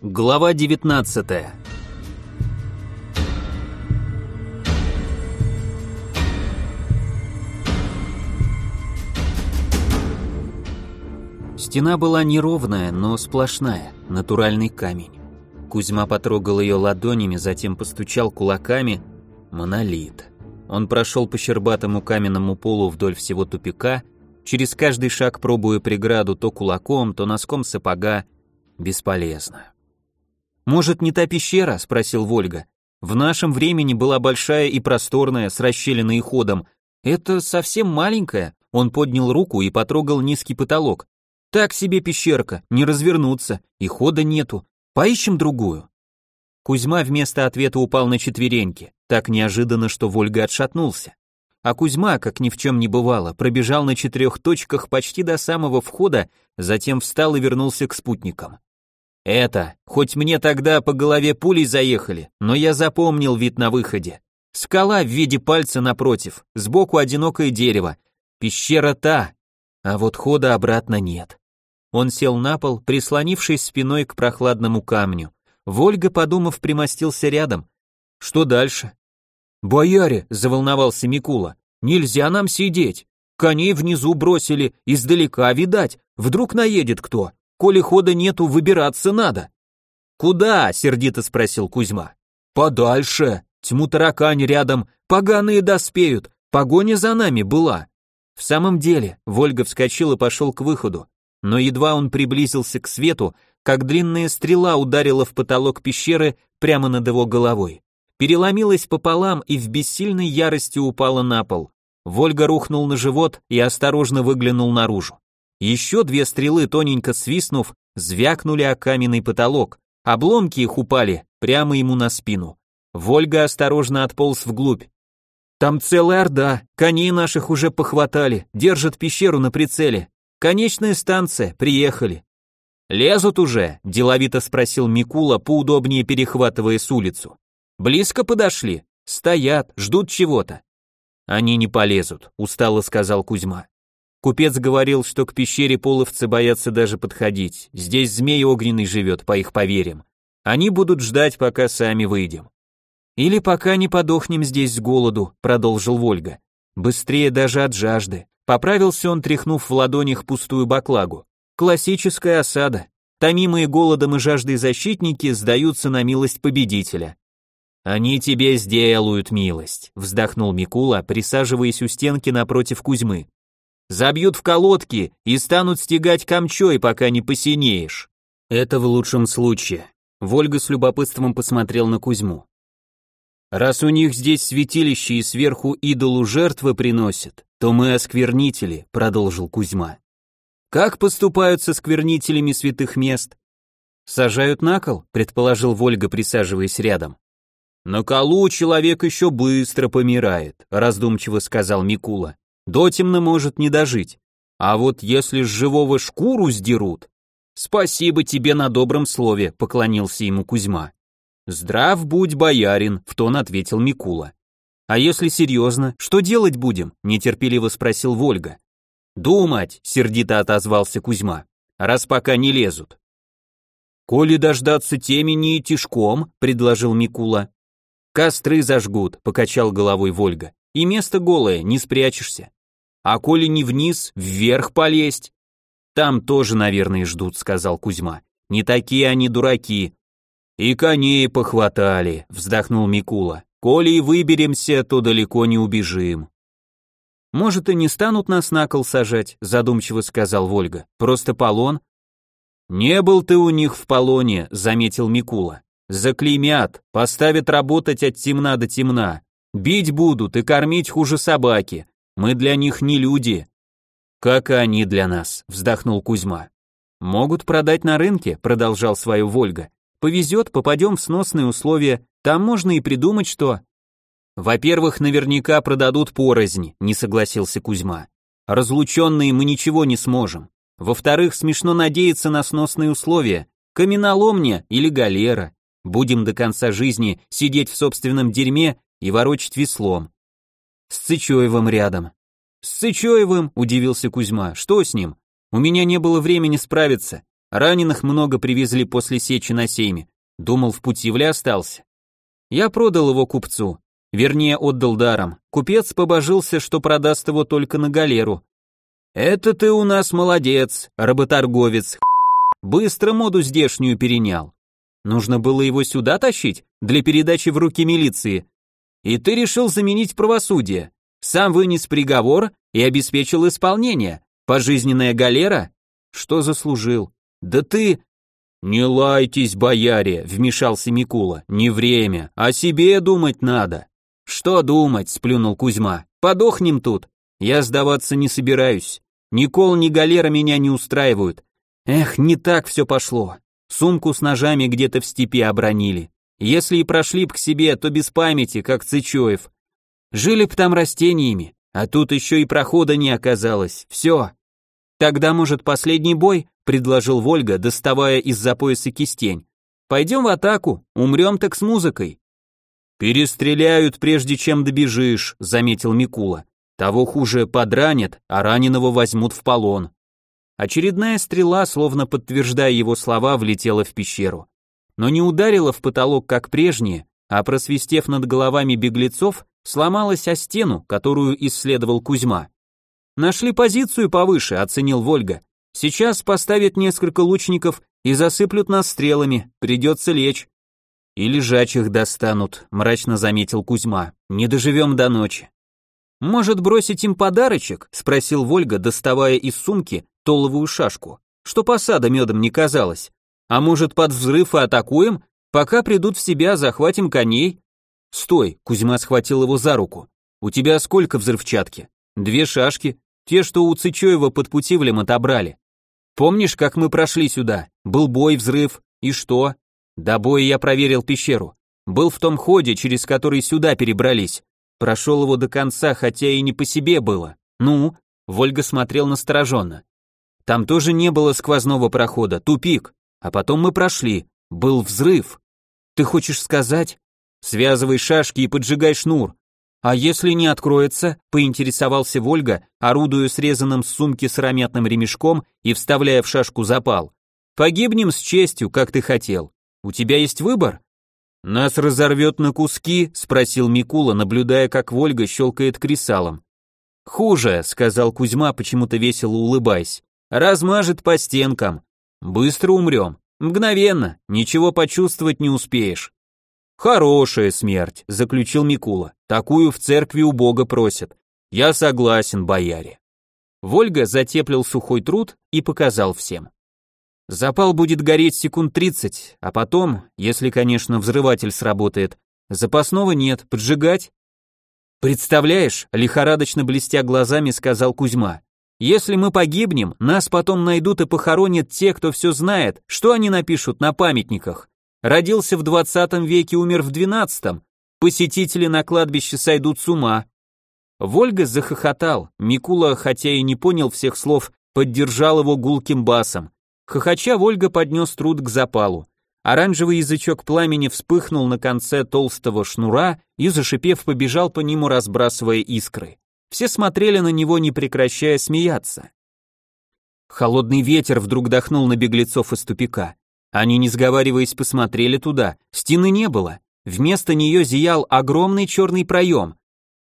Глава 19 Стена была неровная, но сплошная, натуральный камень. Кузьма потрогал ее ладонями, затем постучал кулаками. Монолит. Он прошел по щербатому каменному полу вдоль всего тупика, через каждый шаг пробуя преграду то кулаком, то носком сапога. Бесполезно. «Может, не та пещера?» — спросил Вольга. «В нашем времени была большая и просторная, с расщелиной и ходом. Это совсем маленькая». Он поднял руку и потрогал низкий потолок. «Так себе пещерка, не развернуться, и хода нету. Поищем другую». Кузьма вместо ответа упал на четвереньки, так неожиданно, что Вольга отшатнулся. А Кузьма, как ни в чем не бывало, пробежал на четырех точках почти до самого входа, затем встал и вернулся к спутникам. Это, хоть мне тогда по голове пулей заехали, но я запомнил вид на выходе. Скала в виде пальца напротив, сбоку одинокое дерево. Пещера та, а вот хода обратно нет. Он сел на пол, прислонившись спиной к прохладному камню. Вольга, подумав, примостился рядом. Что дальше? «Бояре!» — заволновался Микула. «Нельзя нам сидеть! Коней внизу бросили, издалека видать, вдруг наедет кто!» Коли хода нету, выбираться надо. Куда? сердито спросил Кузьма. Подальше. Тьму таракань рядом, поганые доспеют. Погоня за нами была. В самом деле, Вольга вскочил и пошел к выходу. Но едва он приблизился к свету, как длинная стрела ударила в потолок пещеры прямо над его головой. Переломилась пополам и в бессильной ярости упала на пол. Вольга рухнул на живот и осторожно выглянул наружу. Еще две стрелы, тоненько свистнув, звякнули о каменный потолок. Обломки их упали прямо ему на спину. Вольга осторожно отполз вглубь. Там целая орда, коней наших уже похватали, держат пещеру на прицеле. Конечная станция, приехали. Лезут уже, деловито спросил Микула, поудобнее перехватывая с улицу. Близко подошли, стоят, ждут чего-то. Они не полезут, устало сказал Кузьма. Купец говорил, что к пещере половцы боятся даже подходить. Здесь змей огненный живет, по их поверьям. Они будут ждать, пока сами выйдем. Или пока не подохнем здесь с голоду, продолжил Вольга. Быстрее даже от жажды. Поправился он, тряхнув в ладонях пустую баклагу. Классическая осада. Томимые голодом и жаждой защитники сдаются на милость победителя. Они тебе сделают милость, вздохнул Микула, присаживаясь у стенки напротив Кузьмы. Забьют в колодки и станут стегать камчой, пока не посинеешь. Это в лучшем случае. Вольга с любопытством посмотрел на Кузьму. Раз у них здесь святилище и сверху идолу жертвы приносят, то мы осквернители, продолжил Кузьма. Как поступают со сквернителями святых мест? Сажают на кол, предположил Вольга, присаживаясь рядом. На колу человек еще быстро помирает, раздумчиво сказал Микула. Дотемно может не дожить. А вот если с живого шкуру сдерут... Спасибо тебе на добром слове, поклонился ему Кузьма. Здрав будь, боярин, в тон ответил Микула. А если серьезно, что делать будем? нетерпеливо спросил Вольга. Думать, сердито отозвался Кузьма, раз пока не лезут. Коли дождаться темени и тишком, предложил Микула. Костры зажгут, покачал головой Вольга. И место голое, не спрячешься. А коли не вниз, вверх полезть? Там тоже, наверное, ждут, сказал Кузьма. Не такие они дураки. И коней похватали, вздохнул Микула. Коли и выберемся, то далеко не убежим. Может, и не станут нас на кол сажать, задумчиво сказал Вольга. Просто полон. Не был ты у них в полоне, заметил Микула. Заклеймят, поставят работать от темна до темна. Бить будут и кормить хуже собаки. Мы для них не люди. Как и они для нас, вздохнул Кузьма. Могут продать на рынке, продолжал свою Вольга. Повезет, попадем в сносные условия, там можно и придумать что. Во-первых, наверняка продадут порознь, не согласился Кузьма. Разлученные мы ничего не сможем. Во-вторых, смешно надеяться на сносные условия. Каменоломня или галера. Будем до конца жизни сидеть в собственном дерьме и ворочать веслом. С Цычоевым рядом. С Цычоевым, удивился Кузьма. Что с ним? У меня не было времени справиться. Раненых много привезли после сечи на сейме. Думал, в Путивле остался. Я продал его купцу. Вернее, отдал даром. Купец побожился, что продаст его только на галеру. «Это ты у нас молодец, работорговец. Быстро моду здешнюю перенял. Нужно было его сюда тащить, для передачи в руки милиции. И ты решил заменить правосудие. Сам вынес приговор и обеспечил исполнение. Пожизненная галера? Что заслужил? Да ты... Не лайтесь, бояре, вмешался Микула. Не время, о себе думать надо. Что думать, сплюнул Кузьма. Подохнем тут. Я сдаваться не собираюсь. Ни кол, ни галера меня не устраивают. Эх, не так все пошло. Сумку с ножами где-то в степи обронили. Если и прошли б к себе, то без памяти, как Цычоев. Жили б там растениями, а тут еще и прохода не оказалось. Все. Тогда, может, последний бой, предложил Вольга, доставая из-за пояса кистень. Пойдем в атаку, умрем так с музыкой. Перестреляют, прежде чем добежишь, заметил Микула. Того хуже подранят, а раненого возьмут в полон. Очередная стрела, словно подтверждая его слова, влетела в пещеру. Но не ударила в потолок, как прежние, а просвистев над головами беглецов, сломалась о стену, которую исследовал Кузьма. «Нашли позицию повыше», — оценил Вольга. «Сейчас поставят несколько лучников и засыплют нас стрелами, придется лечь». «И лежачих достанут», — мрачно заметил Кузьма. «Не доживем до ночи». «Может, бросить им подарочек?» — спросил Вольга, доставая из сумки толовую шашку, что посада медом не казалось. А может, под взрыв и атакуем? Пока придут в себя, захватим коней. Стой, Кузьма схватил его за руку. У тебя сколько взрывчатки? Две шашки, те, что у Цычоева под Путивлем отобрали. Помнишь, как мы прошли сюда? Был бой, взрыв, и что? До боя я проверил пещеру. Был в том ходе, через который сюда перебрались. Прошел его до конца, хотя и не по себе было. Ну, Вольга смотрел настороженно. Там тоже не было сквозного прохода, тупик. А потом мы прошли. Был взрыв. Ты хочешь сказать? Связывай шашки и поджигай шнур. А если не откроется, поинтересовался Вольга, орудуя срезанным с сумки сыромятным ремешком и вставляя в шашку запал. Погибнем с честью, как ты хотел. У тебя есть выбор? Нас разорвет на куски, спросил Микула, наблюдая, как Вольга щелкает кресалом. Хуже, сказал Кузьма, почему-то весело улыбаясь размажет по стенкам. Быстро умрем, мгновенно, ничего почувствовать не успеешь. Хорошая смерть, заключил Микула. Такую в церкви у Бога просят. Я согласен, бояре. Вольга затеплил сухой труд и показал всем. Запал будет гореть секунд тридцать, а потом, если, конечно, взрыватель сработает, запасного нет, поджигать. Представляешь, лихорадочно блестя глазами, сказал Кузьма. Если мы погибнем, нас потом найдут и похоронят те, кто все знает, что они напишут на памятниках. Родился в 20 веке, умер в 12 Посетители на кладбище сойдут с ума. Вольга захохотал, Микула, хотя и не понял всех слов, поддержал его гулким басом. Хохоча Вольга поднес труд к запалу. Оранжевый язычок пламени вспыхнул на конце толстого шнура и, зашипев, побежал по нему, разбрасывая искры. Все смотрели на него, не прекращая смеяться. Холодный ветер вдруг дохнул на беглецов из тупика. Они, не сговариваясь, посмотрели туда. Стены не было. Вместо нее зиял огромный черный проем.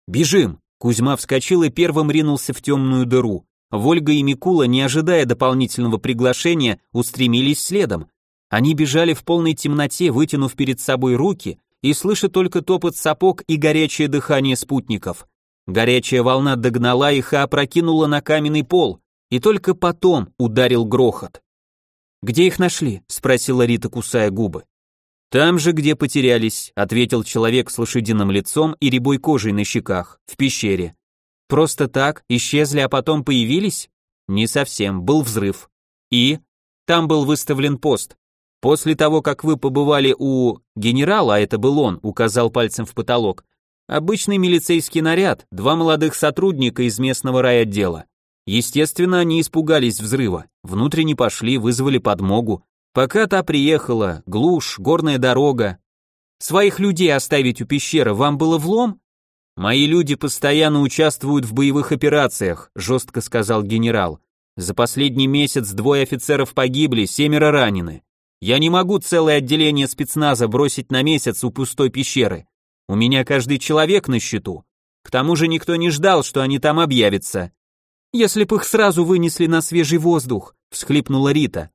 «Бежим!» Кузьма вскочил и первым ринулся в темную дыру. Вольга и Микула, не ожидая дополнительного приглашения, устремились следом. Они бежали в полной темноте, вытянув перед собой руки, и слыша только топот сапог и горячее дыхание спутников. Горячая волна догнала их и опрокинула на каменный пол, и только потом ударил грохот. «Где их нашли?» — спросила Рита, кусая губы. «Там же, где потерялись», — ответил человек с лошадиным лицом и рябой кожей на щеках, в пещере. «Просто так, исчезли, а потом появились?» «Не совсем, был взрыв. И?» «Там был выставлен пост. После того, как вы побывали у генерала, а это был он, указал пальцем в потолок, Обычный милицейский наряд, два молодых сотрудника из местного райотдела. Естественно, они испугались взрыва, внутренне пошли, вызвали подмогу. Пока та приехала, глушь, горная дорога. Своих людей оставить у пещеры вам было влом? Мои люди постоянно участвуют в боевых операциях, жестко сказал генерал. За последний месяц двое офицеров погибли, семеро ранены. Я не могу целое отделение спецназа бросить на месяц у пустой пещеры. У меня каждый человек на счету. К тому же никто не ждал, что они там объявятся. Если б их сразу вынесли на свежий воздух, всхлипнула Рита.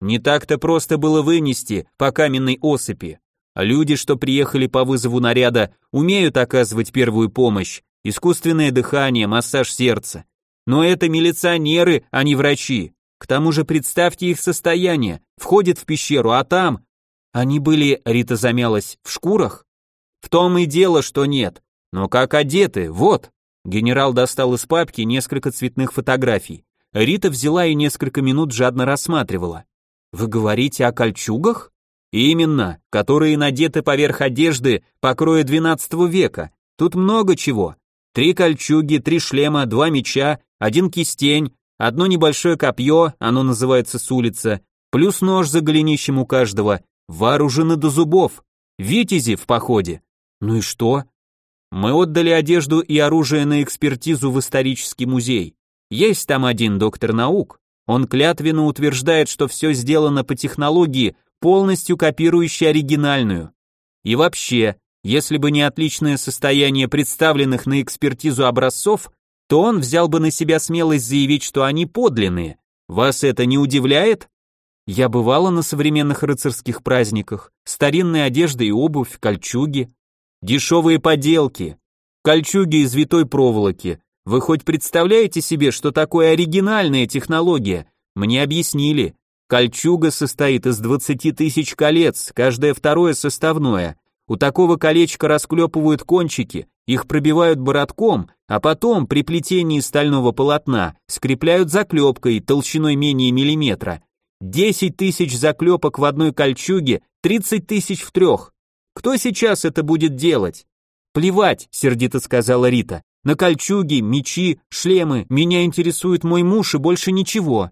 Не так-то просто было вынести по каменной осыпи. Люди, что приехали по вызову наряда, умеют оказывать первую помощь, искусственное дыхание, массаж сердца. Но это милиционеры, а не врачи. К тому же представьте их состояние. Входит в пещеру, а там... Они были, Рита замялась, в шкурах? В том и дело, что нет. Но как одеты, вот. Генерал достал из папки несколько цветных фотографий. Рита взяла и несколько минут жадно рассматривала. Вы говорите о кольчугах? Именно, которые надеты поверх одежды покроя XII века. Тут много чего. Три кольчуги, три шлема, два меча, один кистень, одно небольшое копье, оно называется с улицы, плюс нож за голенищем у каждого, вооружены до зубов. Витязи в походе. Ну и что? Мы отдали одежду и оружие на экспертизу в исторический музей. Есть там один доктор наук. Он клятвенно утверждает, что все сделано по технологии, полностью копирующей оригинальную. И вообще, если бы не отличное состояние представленных на экспертизу образцов, то он взял бы на себя смелость заявить, что они подлинные. Вас это не удивляет? Я бывала на современных рыцарских праздниках. Старинная одежда и обувь, кольчуги. Дешевые поделки. Кольчуги из витой проволоки. Вы хоть представляете себе, что такое оригинальная технология? Мне объяснили. Кольчуга состоит из 20 тысяч колец, каждое второе составное. У такого колечка расклепывают кончики, их пробивают бородком, а потом при плетении стального полотна скрепляют заклепкой толщиной менее миллиметра. 10 тысяч заклепок в одной кольчуге, 30 тысяч в трех. Кто сейчас это будет делать? Плевать, сердито сказала Рита. На кольчуги, мечи, шлемы, меня интересует мой муж и больше ничего.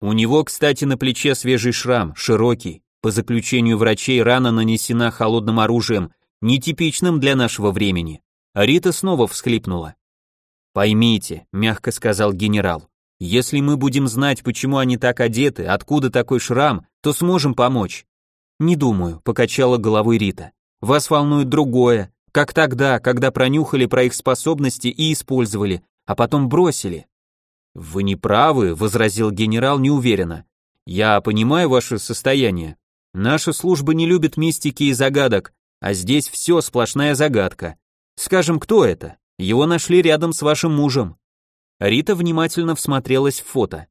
У него, кстати, на плече свежий шрам, широкий. По заключению врачей, рана нанесена холодным оружием, нетипичным для нашего времени. А Рита снова всхлипнула. «Поймите», — мягко сказал генерал, «если мы будем знать, почему они так одеты, откуда такой шрам, то сможем помочь». «Не думаю», — покачала головой Рита. «Вас волнует другое, как тогда, когда пронюхали про их способности и использовали, а потом бросили». «Вы не правы», — возразил генерал неуверенно. «Я понимаю ваше состояние, Наша служба не любит мистики и загадок, а здесь все сплошная загадка. Скажем, кто это? Его нашли рядом с вашим мужем. Рита внимательно всмотрелась в фото.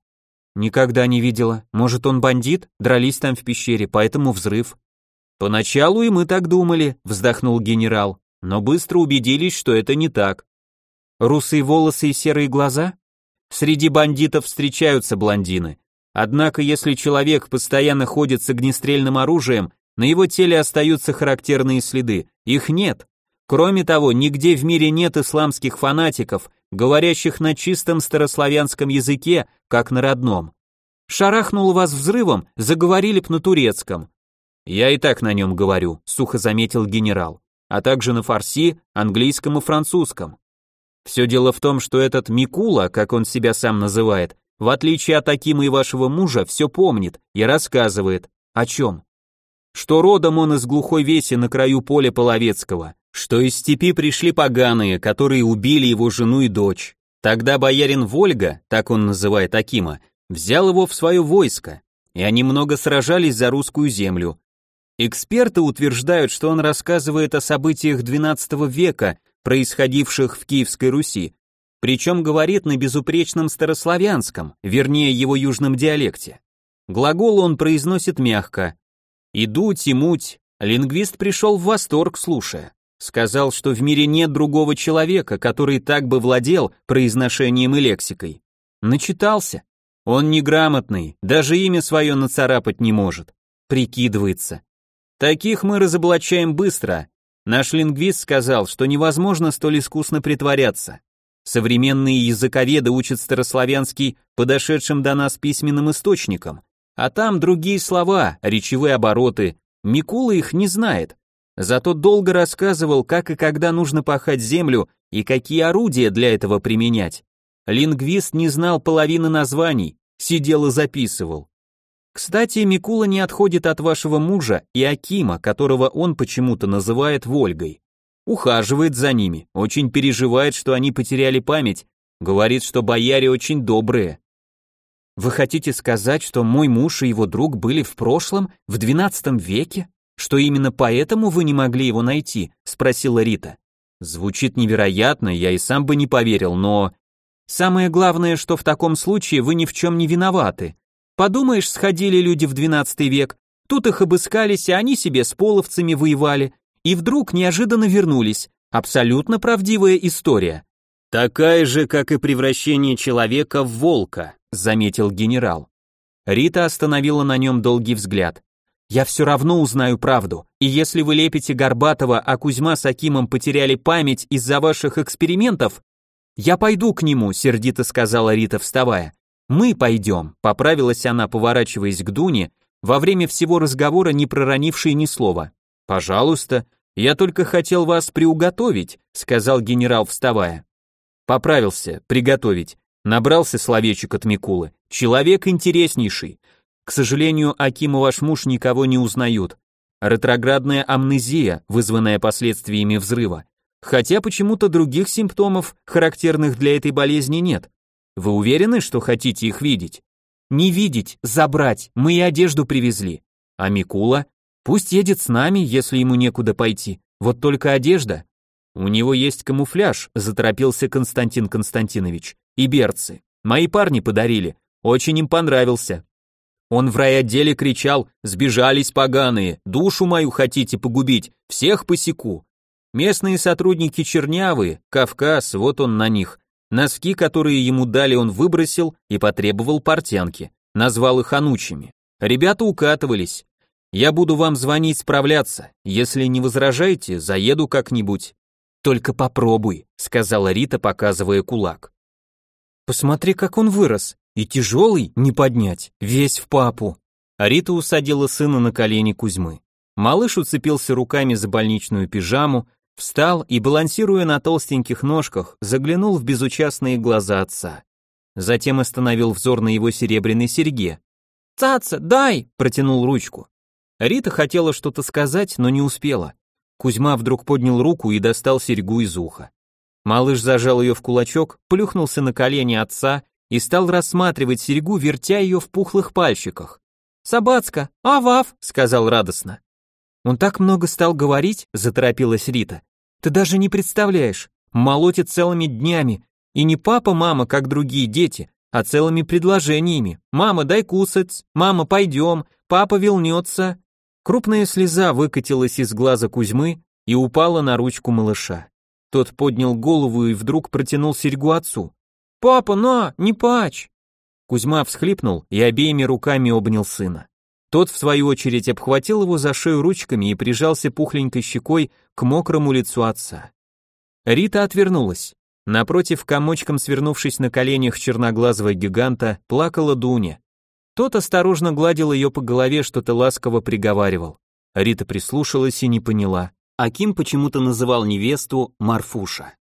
Никогда не видела. Может, он бандит? Дрались там в пещере, поэтому взрыв. Поначалу и мы так думали, вздохнул генерал, но быстро убедились, что это не так. Русые волосы и серые глаза? Среди бандитов встречаются блондины, Однако, если человек постоянно ходит с огнестрельным оружием, на его теле остаются характерные следы. Их нет. Кроме того, нигде в мире нет исламских фанатиков, говорящих на чистом старославянском языке, как на родном. Шарахнул вас взрывом, заговорили б на турецком. Я и так на нем говорю, сухо заметил генерал, а также на фарси, английском и французском. Все дело в том, что этот Микула, как он себя сам называет, в отличие от Акима и вашего мужа, все помнит и рассказывает. О чем? Что родом он из глухой веси на краю поля Половецкого, что из степи пришли поганые, которые убили его жену и дочь. Тогда боярин Вольга, так он называет Акима, взял его в свое войско, и они много сражались за русскую землю. Эксперты утверждают, что он рассказывает о событиях XII века, происходивших в Киевской Руси, причем говорит на безупречном старославянском, вернее его южном диалекте. Глагол он произносит мягко. «Идуть и муть». Лингвист пришел в восторг, слушая. Сказал, что в мире нет другого человека, который так бы владел произношением и лексикой. Начитался. Он неграмотный, даже имя свое нацарапать не может. Прикидывается. Таких мы разоблачаем быстро. Наш лингвист сказал, что невозможно столь искусно притворяться. Современные языковеды учат старославянский подошедшим до нас письменным источникам, а там другие слова, речевые обороты. Микула их не знает. Зато долго рассказывал, как и когда нужно пахать землю и какие орудия для этого применять. Лингвист не знал половины названий, сидел и записывал. Кстати, Микула не отходит от вашего мужа и Акима, которого он почему-то называет Вольгой. Ухаживает за ними, очень переживает, что они потеряли память, говорит, что бояре очень добрые. Вы хотите сказать, что мой муж и его друг были в прошлом, в XII веке? Что именно поэтому вы не могли его найти? спросила Рита. Звучит невероятно, я и сам бы не поверил, но самое главное, что в таком случае вы ни в чем не виноваты. Подумаешь, сходили люди в XII век, тут их обыскались, а они себе с половцами воевали, и вдруг неожиданно вернулись. Абсолютно правдивая история. Такая же, как и превращение человека в волка, заметил генерал. Рита остановила на нем долгий взгляд. Я все равно узнаю правду, и если вы лепите Горбатова, а Кузьма с Акимом потеряли память из-за ваших экспериментов, я пойду к нему, сердито сказала Рита, вставая. Мы пойдем, поправилась она, поворачиваясь к Дуне, во время всего разговора не проронившей ни слова. Пожалуйста, я только хотел вас приуготовить, сказал генерал, вставая. Поправился, приготовить. Набрался словечек от Микулы. Человек интереснейший. К сожалению, Аким и ваш муж никого не узнают. Ретроградная амнезия, вызванная последствиями взрыва. Хотя почему-то других симптомов, характерных для этой болезни, нет. Вы уверены, что хотите их видеть? Не видеть, забрать, мы и одежду привезли. А Микула? Пусть едет с нами, если ему некуда пойти. Вот только одежда. У него есть камуфляж, заторопился Константин Константинович и берцы. Мои парни подарили. Очень им понравился. Он в райотделе кричал «Сбежались поганые, душу мою хотите погубить, всех посеку». Местные сотрудники чернявые, Кавказ, вот он на них. Носки, которые ему дали, он выбросил и потребовал портянки. Назвал их анучами. Ребята укатывались. Я буду вам звонить справляться. Если не возражаете, заеду как-нибудь. Только попробуй, сказала Рита, показывая кулак. Посмотри, как он вырос. И тяжелый не поднять, весь в папу. Рита усадила сына на колени Кузьмы. Малыш уцепился руками за больничную пижаму, встал и, балансируя на толстеньких ножках, заглянул в безучастные глаза отца. Затем остановил взор на его серебряной серьге. «Цаца, дай!» – протянул ручку. Рита хотела что-то сказать, но не успела. Кузьма вдруг поднял руку и достал серьгу из уха. Малыш зажал ее в кулачок, плюхнулся на колени отца и стал рассматривать серьгу, вертя ее в пухлых пальчиках. «Собацка, авав!» — сказал радостно. «Он так много стал говорить», — заторопилась Рита. «Ты даже не представляешь, молотит целыми днями, и не папа, мама, как другие дети, а целыми предложениями. Мама, дай кусать, мама, пойдем, папа вернется». Крупная слеза выкатилась из глаза Кузьмы и упала на ручку малыша. Тот поднял голову и вдруг протянул серьгу отцу. «Папа, на, не пачь!» Кузьма всхлипнул и обеими руками обнял сына. Тот, в свою очередь, обхватил его за шею ручками и прижался пухленькой щекой к мокрому лицу отца. Рита отвернулась. Напротив, комочком свернувшись на коленях черноглазого гиганта, плакала Дуня. Тот осторожно гладил ее по голове, что-то ласково приговаривал. Рита прислушалась и не поняла. Аким почему-то называл невесту Марфуша.